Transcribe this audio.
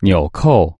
纽扣